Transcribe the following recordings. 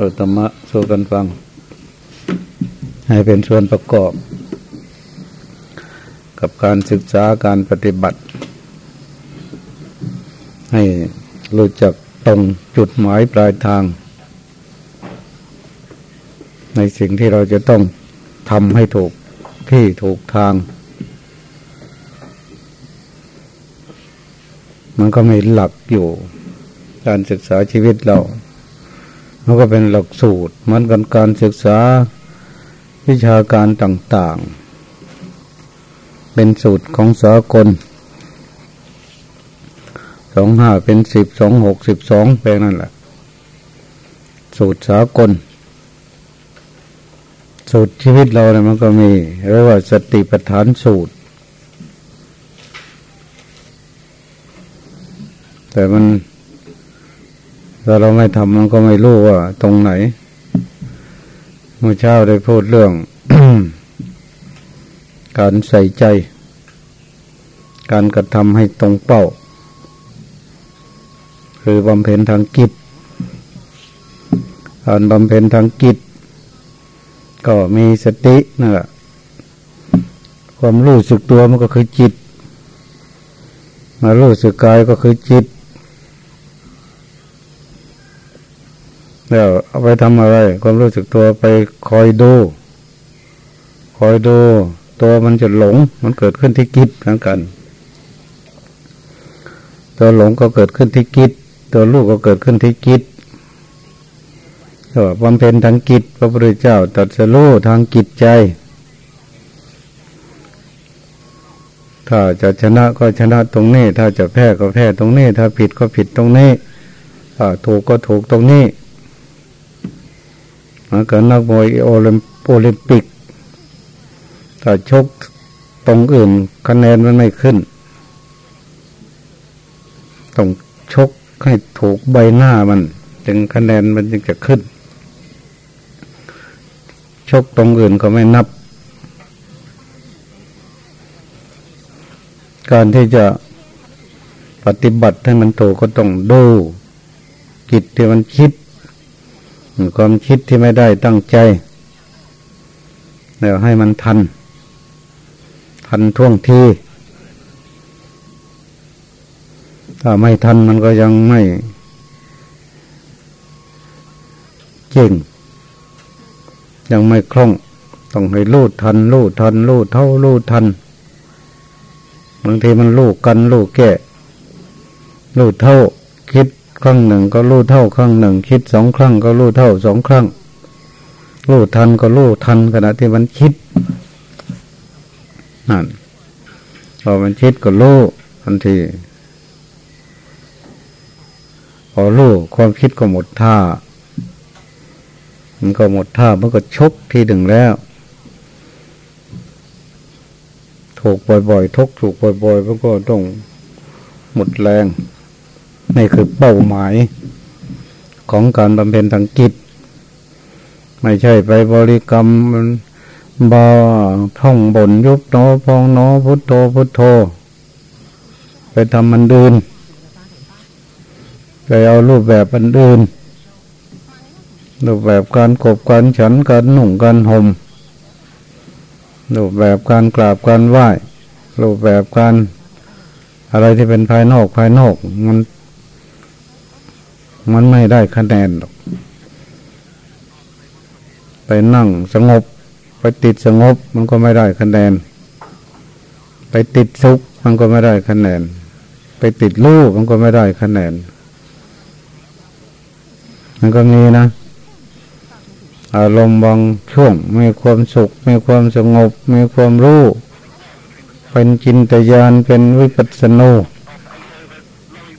เราธรรมะสู่กันฟัง ให้เป็นส่วนประกอบ กับการศึกษาการปฏิบัติ ให้รู้จักตรงจุดหมายปลายทาง ในสิ่งที่เราจะต้องทำให้ถูกที่ถูกทาง มันก็มีหลักอยู่ การศึกษาชีวิตเรา มันก็เป็นหลักสูตรเหมือนกันการศึกษาวิชาการต่าง ๆ เป็นสูตรของสากลสองห้าเป็นสิบสองหกสิบสองแปลงนั่นแหละ สูตรสากล สูตรชีวิตเราเนี่ยมันก็มีเรียกว่าสติปัฏฐานสูตร แต่มัน ถ้าเราไม่ทำมันก็ไม่รู้ว่า ตรงไหนเมื่อเช้าได้พูดเรื่อง การใส่ใจ การกระทำให้ตรงเป้า คือบำเพ็ญทางกิจ การบำเพ็ญทางกิจ ก็มีสตินั่นแหละความรู้สึกตัวมันก็คือจิต มารู้สึกกายก็คือจิต แล้วเอาไปทำอะไร ความรู้สึกตัวไปคอยดู คอยดู ตัวมันจะหลง มันเกิดขึ้นที่กิจเหมือนกัน ตัวหลงก็เกิดขึ้นที่กิจตัวลูกก็เกิดขึ้นที่กิจก็บำเพ็ญทางกิจพระพุทธเจ้าตัดสู้ทางกิจใจ ถ้าจะชนะก็ชนะตรงนี้ ถ้าจะแพ้ก็แพ้ตรงนี้ ถ้าผิดก็ผิดตรงนี้ ถ้าถูกก็ถูกตรงนี้ มันก็นักมวยโอลิมโอลิมปิกถ้าชกตรงอื่นคะแนนมันไม่ขึ้น ต้องชกให้ถูกใบหน้ามันจึงคะแนนมันจึงจะขึ้น ชกตรงอื่นก็ไม่นับ การที่จะปฏิบัติให้มันถูกก็ต้องดูจิตที่มันคิด ความคิดที่ไม่ได้ตั้งใจ แล้วให้มันทัน ทันท่วงที ถ้าไม่ทันมันก็ยังไม่เก่ง ยังไม่คล่อง ต้องให้ลูดทัน ลูดทัน ลูดเท่าลูดทัน บางทีมันลูกกันลูกแก่ลูดเท่าคิด ครั้งหนึ่งก็รู้เท่าครั้งหนึ่ง คิดสองครั้งก็รู้เท่าสองครั้งรู้ทันก็รู้ทันขณะที่มันคิดนั่นพอมันคิดก็รู้ทันทีพอรู้ความคิดก็หมดท่า มันก็หมดท่ามันก็ชกทีหนึ่งแล้ว ถูกบ่อยๆทุกถูกบ่อยๆมันก็ต้องหมดแรง นี่คือเป้าหมายของการบำเพ็ญทางกิจไม่ใช่ไปบริกรรมบาท่องบนยุบโนพองโนพุทโธพุทโธ ไปทำมันดืนไปเอารูปแบบอันดืนรูปแบบการกบการฉันการหนุ่งการห่มรูปแบบการกราบการไหว้รูปแบบการอะไรที่เป็นภายนอกภายนอก มัน มันไม่ได้คะแนนหรอก ไปนั่งสงบ ไปติดสงบ มันก็ไม่ได้คะแนน ไปติดสุขมันก็ไม่ได้คะแนน ไปติดลูกมันก็ไม่ได้คะแนน มันก็มีนะอารมณ์บางช่วงมีความสุข มีความสงบ มีความรู้ เป็นจินตยานเป็นวิปัสสนู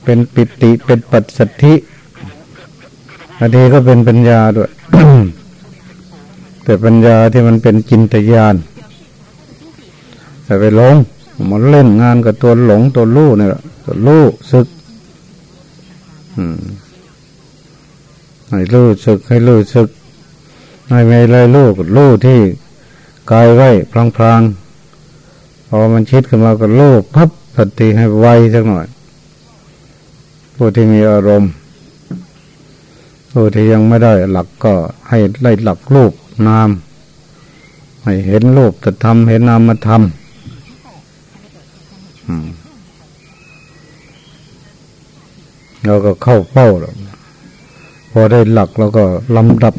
เป็นปิติเป็นปัสสัทธิ บางทีก็เป็นปัญญาด้วย แต่ปัญญาที่มันเป็นจินตญาณแต่ไปหลงมันเล่นงานกับตัวหลงตัวรู้เนี่ยตัวรู้สึกให้รู้สึกให้รู้สึกให้ไม่เลยรู้รู้ที่กายไว้พลางๆพอมันคิดขึ้นมาก็รู้พับสติให้ไวสักหน่อยผู้ที่มีอารมณ์ ผู้ที่ยังไม่ได้หลักก็ให้ได้หลักรูปนาม ให้เห็นรูปจะทำเห็นนามมาทำเราก็เข้าเป้าแล้วพอได้หลักแล้วก็ลำดับ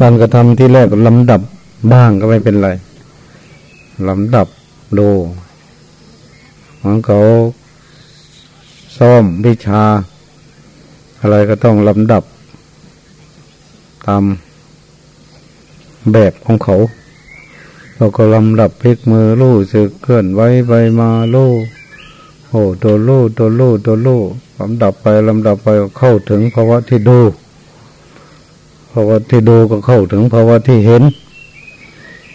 การกระทำที่แรกลำดับบ้างก็ไม่เป็นไรลำดับดูของเขาซ่อมวิชา อะไรก็ต้องลำดับ ตามแบบของเขา เราก็ลำดับพลิกมือลู่สึกเคลื่อนไว้ไปมาลู่โอ้ตัวลู่ตัวลู่ตัวลู่ลำดับไปลำดับไปเข้าถึงภาวะที่ดูภาวะที่ดูก็เข้าถึงภาวะที่เห็น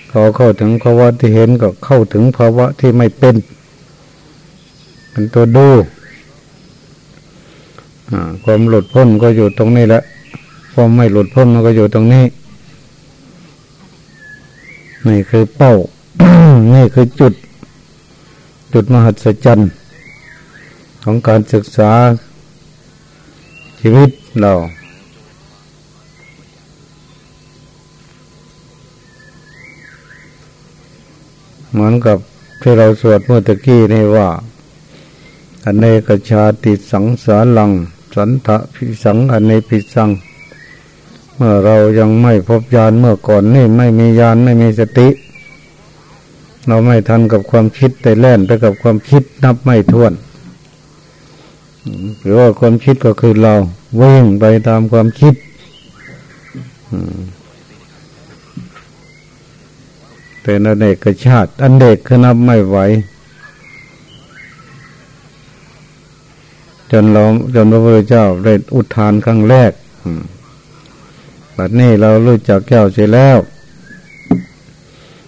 พอเข้าถึงภาวะที่เห็นก็เข้าถึงภาวะที่ไม่เป็นเป็นตัวดูความหลุดพ้นก็อยู่ตรงนี้แหละ ความไม่หลุดพ้นก็อยู่ตรงนี้ นี่คือเป้า นี่คือจุด จุดมหัศจรรย์ของการศึกษาชีวิตเราเหมือนกับที่เราสวดเมื่อตะกี้นี่ว่าอเนกชาติสังสารัง สันทะพิสังอเนพิสัง เมื่อเรายังไม่พบญาณเมื่อก่อนนี่ไม่มีญาณไม่มีสติ เราไม่ทันกับความคิดแต่แล่นไปกับความคิดนับไม่ถ้วนหรือว่าความคิดก็คือเราวิ่งไปตามความคิดเป็นอเนกชาติ อันเด็กคือนับไม่ไหว จนเราจนพระพุทธเจ้าได้อุทานครั้งแรก บัดนี้เรารู้จักแก้วเสียแล้ว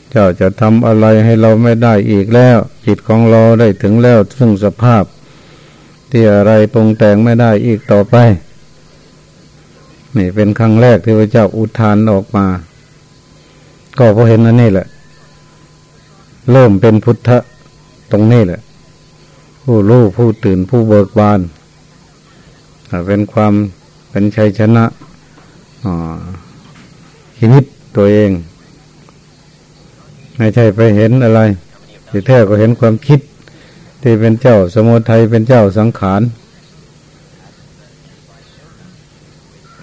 เจ้าจะทำอะไรให้เราไม่ได้อีกแล้ว จิตของเราได้ถึงแล้วซึ่งสภาพ ที่อะไรปรุงแต่งไม่ได้อีกต่อไป นี่เป็นครั้งแรกที่พระเจ้าอุทานออกมา ก็เพราะเห็นนั่นนี่แหละ เริ่มเป็นพุทธะตรงนี้แหละ ผู้รู้ผู้ตื่นผู้เบิกบานเป็นความเป็นชัยชนะ ชีวิตตัวเอง ไม่ใช่ไปเห็นอะไรที่แท้ก็เห็นความคิด ที่เป็นเจ้าสมุทัยเป็นเจ้าสังขาร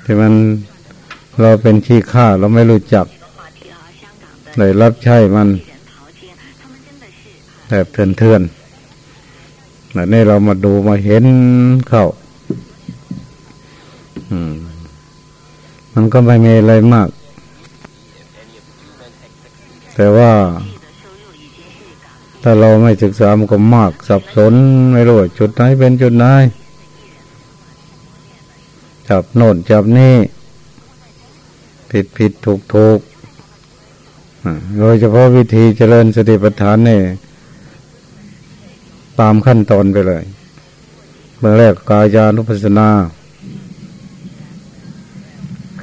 ที่มันเราเป็นขี้ข้าเราไม่รู้จักเลยรับใช้มันแบบเถื่อนๆแต่นี่เรามาดูมาเห็นเข้ามั มันก็ไม่มีอะไรมาก แต่ว่า ถ้าเราไม่ศึกษามันก็มาก สับสนไม่รู้จุดไหนเป็นจุดไหน จับโน่นจับนี่ ผิดผิดถูกถูกโดยเฉพาะวิธีเจริญสติปัฏฐานเนี่ยตามขั้นตอนไปเลย เมื่อแรกกายานุปัสสนา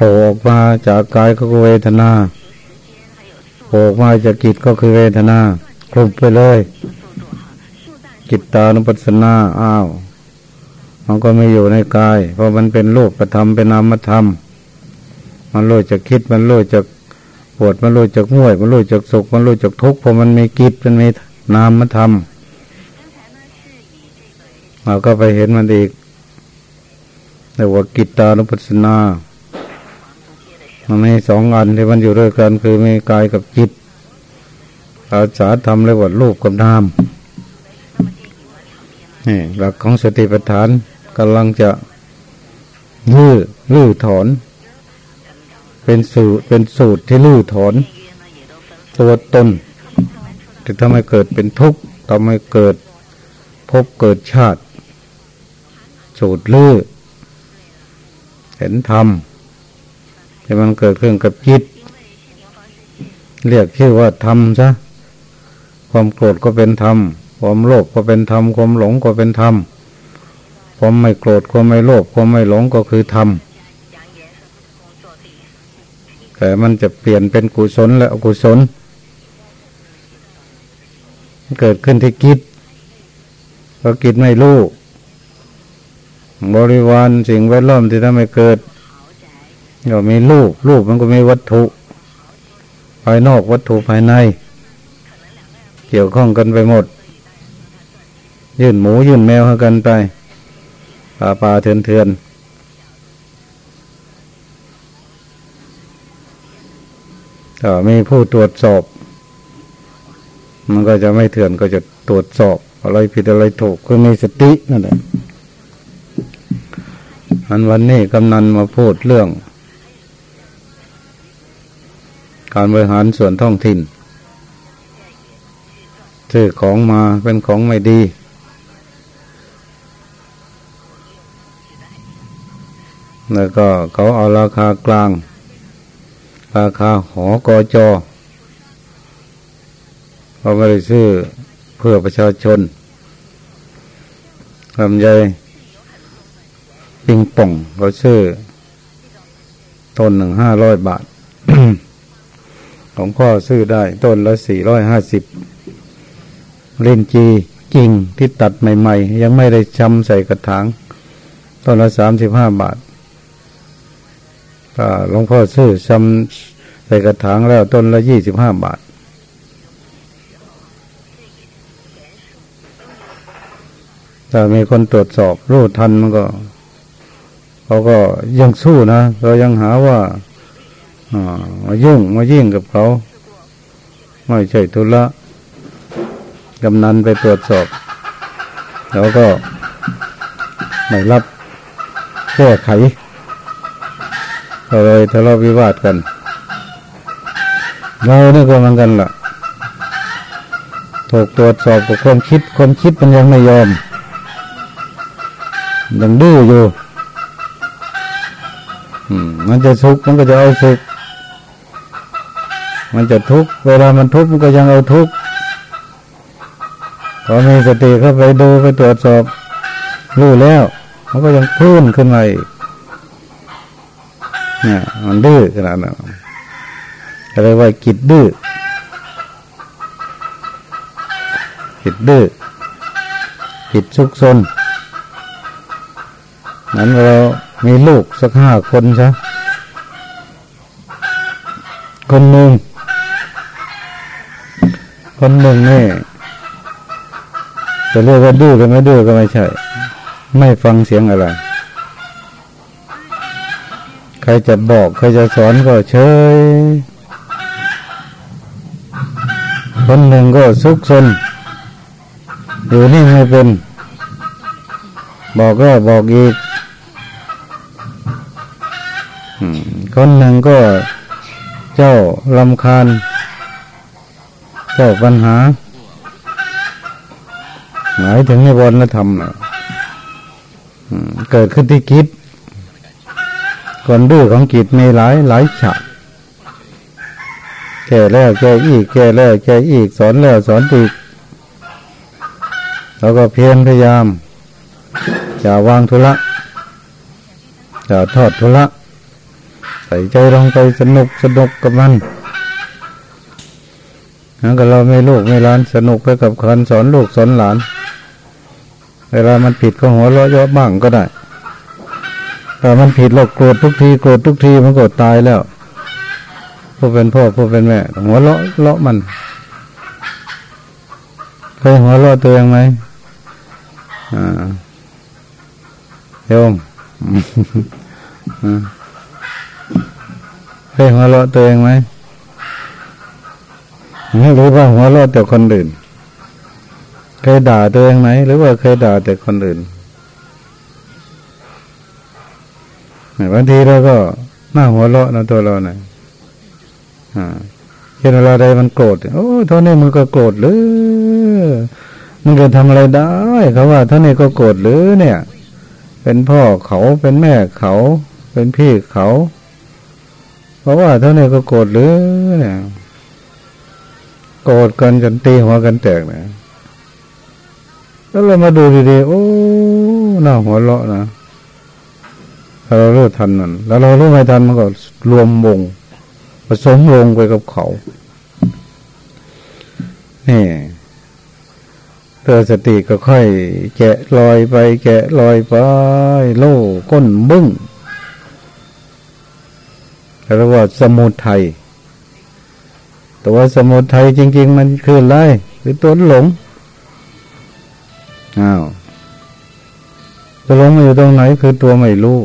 ผล่ออกมาจากกายก็คือเวทนาโผล่ออกมาจากจิตก็คือเวทนาคลุมไปเลย จิตตานุปัสสนาอ้าวมันก็ไม่อยู่ในกาย เพราะมันเป็นรูปธรรมเป็นนามธรรม มันรู้จักคิดมันรู้จักปวดมันรู้จักง่วย มันรู้จักสุขมันรู้จักทุกข์เพราะมันมีกิจมันมีนามธรรมเราก็ไปเห็นมันอีกแต่ว่ากิตตานุปัสสนา มันมีสองอันที่มันอยู่ด้วยกันคือมีกายกับจิตอาสาทำเรียว่ารูปกับนามนี่หลักของสติปัฏฐานกำลังจะลื้อลื้อถอน เป็นสูตรเป็นสูตรที่ลื้อถอน ตัวตนที่ทำให้เกิดเป็นทุกข์ทำให้เกิดพบเกิดชาติ สูตรลื้อเห็นธรรม ที่มันเกิดขึ้นกับจิต เรียกชื่อว่าธรรมซะความโกรธก็เป็นธรรม ความโลภก็เป็นธรรม ความหลงก็เป็นธรรม ความไม่โกรธความไม่โลภความไม่หลงก็คือธรรม แต่มันจะเปลี่ยนเป็นกุศลและอกุศล เกิดขึ้นที่กิจพอกิจไม่รู้บริวารสิ่งแวดล้อมที่ทำให้เกิด ก็มีรูป รูปมันก็มีวัตถุ ภายนอกวัตถุภายใน เกี่ยวข้องกันไปหมด ยื่นหมูยื่นแมวให้กันไปป่าป่าเถื่อนเถื่อนถ้ามีผู้ตรวจสอบ มันก็จะไม่เถื่อนก็จะตรวจสอบ อะไรผิดอะไรถูกคือมีสตินั่นแหละอันวันนี้กำนันมาพูดเรื่อง การบริหารส่วนท้องถิ่นซื้อของมาเป็นของไม่ดี แล้วก็เขาเอาราคากลาง ราคาหอกอจอเขาไม่ได้ซื้อเพื่อประชาชนลำไยปิงป่องเขาซื้อต้นหนึ่งห้าร้อยบาท ของพ่อซื้อได้ต้นละสี่ร้อยห้าสิบเล่นจีจริงที่ตัดใหม่ ๆ ยังไม่ได้ชำใส่กระถาง ต้นละสามสิบห้าบาทหลวงพ่อซื้อชำใส่กระถางแล้วต้นละยี่สิบห้าบาท แต่มีคนตรวจสอบรู้ทันมันก็ เขาก็ยังสู้นะ เรายังหาว่า มายุ่งมายิ่งกับเขา ไม่ใช่ทุละกำนันไปตรวจสอบ แล้วก็ไม่รับแก้ไขก็เลยทะเลาะวิวาทกัน เราเนี่ยก็เหมือนกันละ่ะถูกตรวจสอบกับความคิดความคิดมันยังไม่ยอม ยังดื้ออยู่มันจะสุขมันก็จะเอาสุข มันจะทุกข์เวลามันทุกข์มันก็ยังเอาทุกข์พอมีสติเข้าไปดูไปตรวจสอบรู้แล้วมันก็ยังพื้นขึ้นมาอีกเนี่ยมันดื้อขนาดนั้นอะไรว่ากิดดื้อกิดดื้อกิดสุกซนนั้นเรามีลูกสักห้าคนใช่คนหนึ่ง คนหนึ่งนี่จะเรียกว่าดื้อก็ไม่ดื้อก็ไม่ใช่ ไม่ฟังเสียงอะไร ใครจะบอกใครจะสอนก็เฉย คนหนึ่งก็ซุกซนอยู่นี่ไม่เป็น บอกก็บอกอีกคนหนึ่งก็เจ้าลำคาญ เจ้ปัญหา หมายถึงในวนธรรมเกิดขึ้นที่คิดคนดื้อของจิตมีหลายหลายฉากแก่แล้วแก่อีกแก่แล้วแก่อีกสอนแล้วสอนอีกแล้วก็เพียรพยายามอย่าวางทุละอย่าทอดทุละใส่ใจลงไปสนุกสนุกกับมัน งั้นก็เราไม่ลูกไม่หลานสนุกไปกับคนสอนลูกสอนหลาน เวลามันผิดก็หัวเราะเยอะบ้างก็ได้แต่มันผิดเราโกรธทุกทีโกรธทุกทีมันโกรธตายแล้วผู้เป็นพ่อผู้เป็นแม่หัวเราะเลาะมันเคยหัวเราะตัวเองไหมอ่าโยมอ่าเคยหัวเราะตัวเองไหม ไม่รู้ว่าหัวเราะแต่คนอื่น เคยด่าตัวเองไหมหรือว่าเคยด่าแต่คนอื่นบางทีเราก็หน้าหัวเราะนะตัวเราเนะ่ยเห็นเวลาใดมันโกรธโอ้เท่านี้มันก็โกรธหรือมันจะทำอะไรได้เขาว่าเท่านี้ก็โกรธหรือเนี่ย เป็นพ่อเขาเป็นแม่เขา เป็นพี่เขา เพราะว่าเท่านี้ก็โกรธหรือเนี่ย กรธกันจนตีหัวกันแตกนะแล้วเรามาดูดีๆโอ้หน้าหัวเราะนะถ้าเรารู้ทันนั่นแล้วเรารู้ไม่ทันมันก็รวมวงผสมวงไปกับเขานี่เตือสติก็ค่อย แกะลอยไป แกะลอยไป โล่ก้นบึ้งเรียกว่าสมุทัย ตัวสมุทัยจริง ๆ มันคืออะไรคือตัวหลงอ้าวตัวหลงอยู่ตรงไหนคือตัวไม่รู้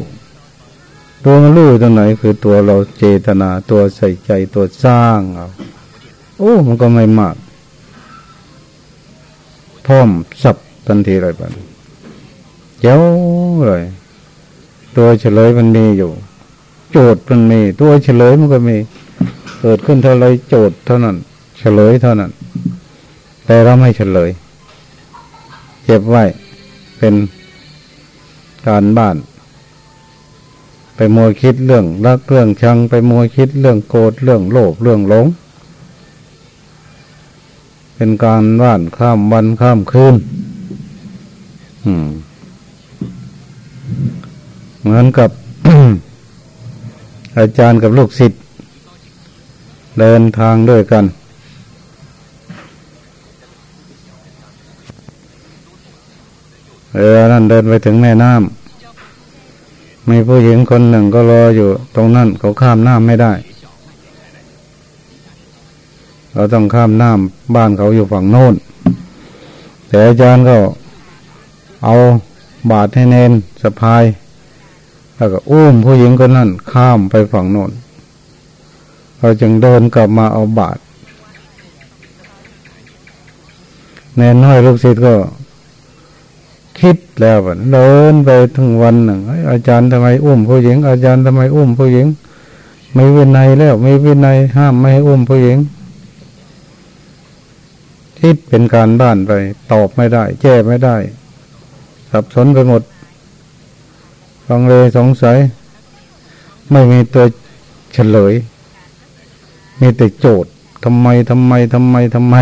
ตัวมันรู้ตรงไหนคือตัวเราเจตนาตัวใส่ใจตัวสร้างเอาโอ้มันก็ไม่มากพร้อมสับทันทีเลยบันเจ้าเลยตัวเฉลยมันมีอยู่ โจทย์มันมี ตัวเฉลยมันก็มี เกิดขึ้นเท่าไรโจทย์เท่านั้น เฉลยเท่านั้น แต่เราไม่เฉลย เก็บไว้เป็นการบ้าน ไปมัวคิดเรื่องรักเรื่องชัง ไปมัวคิดเรื่องโกรธเรื่องโลภเรื่องหลง เป็นการบ้านข้ามวันข้ามคืนเหมือนกับอาจารย์กับลูกศิษย์ เดินทางด้วยกัน เออ นั่นเดินไปถึงแม่น้ำมีผู้หญิงคนหนึ่งก็รออยู่ ตรงนั้นเขาข้ามน้ำไม่ได้ เราต้องข้ามน้ำบ้านเขาอยู่ฝั่งโน้น แต่อาจารย์ก็เอาบาดให้เนนสะพาย แล้วก็อุ้มผู้หญิงคนนั้นข้ามไปฝั่งโน้น เราจึงเดินกลับมาเอาบาดแนนน้อยลูกศิษย์ก็ คิดแล้วเดินไปทั้งวันหนึ่งอาจารย์ทำไมอุ้มผู้หญิง อาจารย์ทำไมอุ้มผู้หญิงไม่วินัยแล้วไม่วินัยห้ามไม่ให้อุ้มผู้หญิงคิดเป็นการบ้านไป ตอบไม่ได้ แก้ไม่ได้ สับสนไปหมดฟังเลยสงสัย ไม่มีตัวเฉลย มีแต่โจทย์ทำไมทำไมทำไมทำไม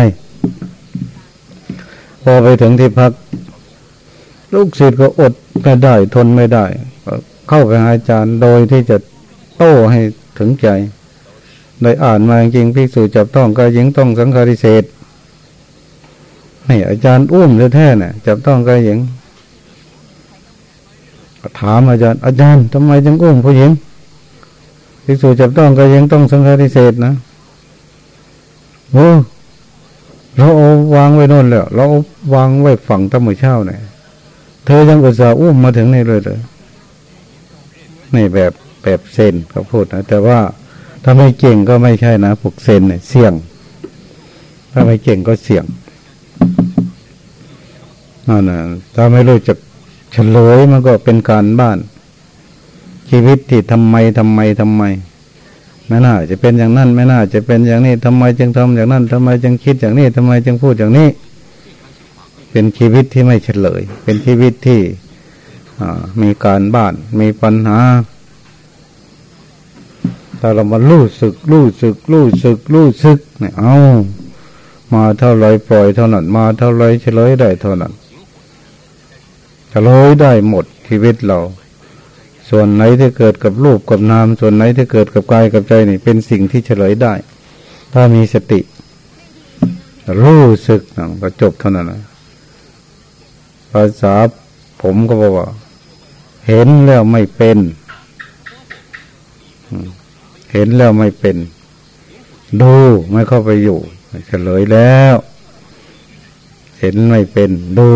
พอไปถึงที่พัก ลูกศิษย์ก็อดไม่ได้ ทนไม่ได้เข้าไปหาอาจารย์โดยที่จะโต้ให้ถึงใจโดยอ่านมาจริงพิสูจจับต้องกายหญิงต้องสังฆาริเศษให้อาจารย์อุ้มแท้ๆเนี่ยจับต้องกายหญิงถามอาจารย์ อาจารย์ทำไมจึงอุ้มผู้หญิง พิสูจจับต้องกายหญิงต้องสังฆาริเศษนะโอ้เราเอาวางไว้นอนแล้วเราวางไว้ฝั่งตั้งมือเช้าเนี่ยเธอยังอุตส่าห์อุ้มมาถึงนี่เลยเลยนี่แบบแบบเซนเขาพูดนะแต่ว่าถ้าไม่เก่งก็ไม่ใช่นะพวกเซนเนี่ยเสี่ยง ถ้าไม่เก่งก็เสี่ยงนั่นนะถ้าไม่รู้จักเฉลยมันก็เป็นการบ้าน ชีวิตที่ทำไมทำไมทำไม ไม่น่าจะเป็นอย่างนั้น ไม่น่าจะเป็นอย่างนี้ทำไมจึงทำอย่างนั้นทำไมจึงคิดอย่างนี้ทำไมจึงพูดอย่างนี้ เป็นชีวิตที่ไม่เฉลย เป็นชีวิตที่มีการบ้านมีปัญหาถ้าเรามาลู่สึกลู่สึกลู่สึกลู่สึกเนี่ยเอามาเท่าไรปล่อยเท่านั้นมาเท่าไรเฉลยได้เท่านั้นเฉลยได้หมดชีวิตเรา ส่วนไหนที่เกิดกับรูปกับนาม ส่วนไหนที่เกิดกับกายกับใจนี่เป็นสิ่งที่เฉลยได้ ถ้ามีสติ รู้สึกก็จบเท่านั้นนะภาษาผมก็บอกว่า เห็นแล้วไม่เป็น เห็นแล้วไม่เป็น ดูไม่เข้าไปอยู่เฉลยแล้ว เห็นไม่เป็น ดู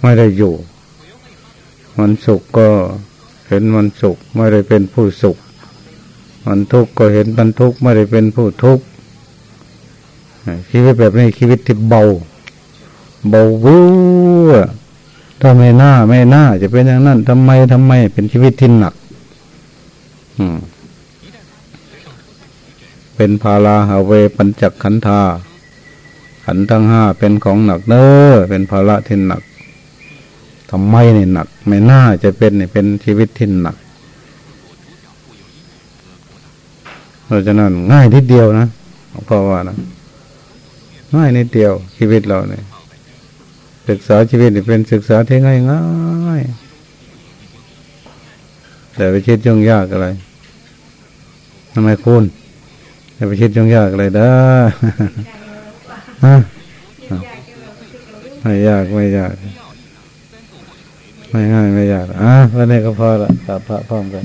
ไม่ได้อยู่ มันสุขก็เห็นมันสุขไม่ได้เป็นผู้สุข มันทุกข์ก็เห็นมันทุกข์ไม่ได้เป็นผู้ทุกข์ชีวิตแบบนี้ชีวิตที่เบา เบาวูถ้าไม่น่าไม่น่า จะเป็นอย่างนั้นทำไมทำไม เป็นชีวิตที่หนัก อืม เป็นภาลาหาเวปัญจขันธาขันทั้งห้าเป็นของหนักเน้อเป็นภาระที่หนัก ทำไมเนี่ยหนัก ไม่น่าจะเป็นเนี่ยเป็นชีวิตที่หนักเราจะนั่นง่ายนิดเดียวนะพ่อว่านะง่ายนิดเดียว ชีวิตเราเนี่ยศึกษาชีวิตเป็นศึกษาที่ง่ายง่ายแต่ไปคิดยุ่งยากอะไรทำไมคุณแต่ไปคิดยุ่งยากอะไรได้ฮะไม่ยากไม่ยาก ไม่ง่ายไม่ยากอะวันนี้ก็พอละกราบพระพร้อมกัน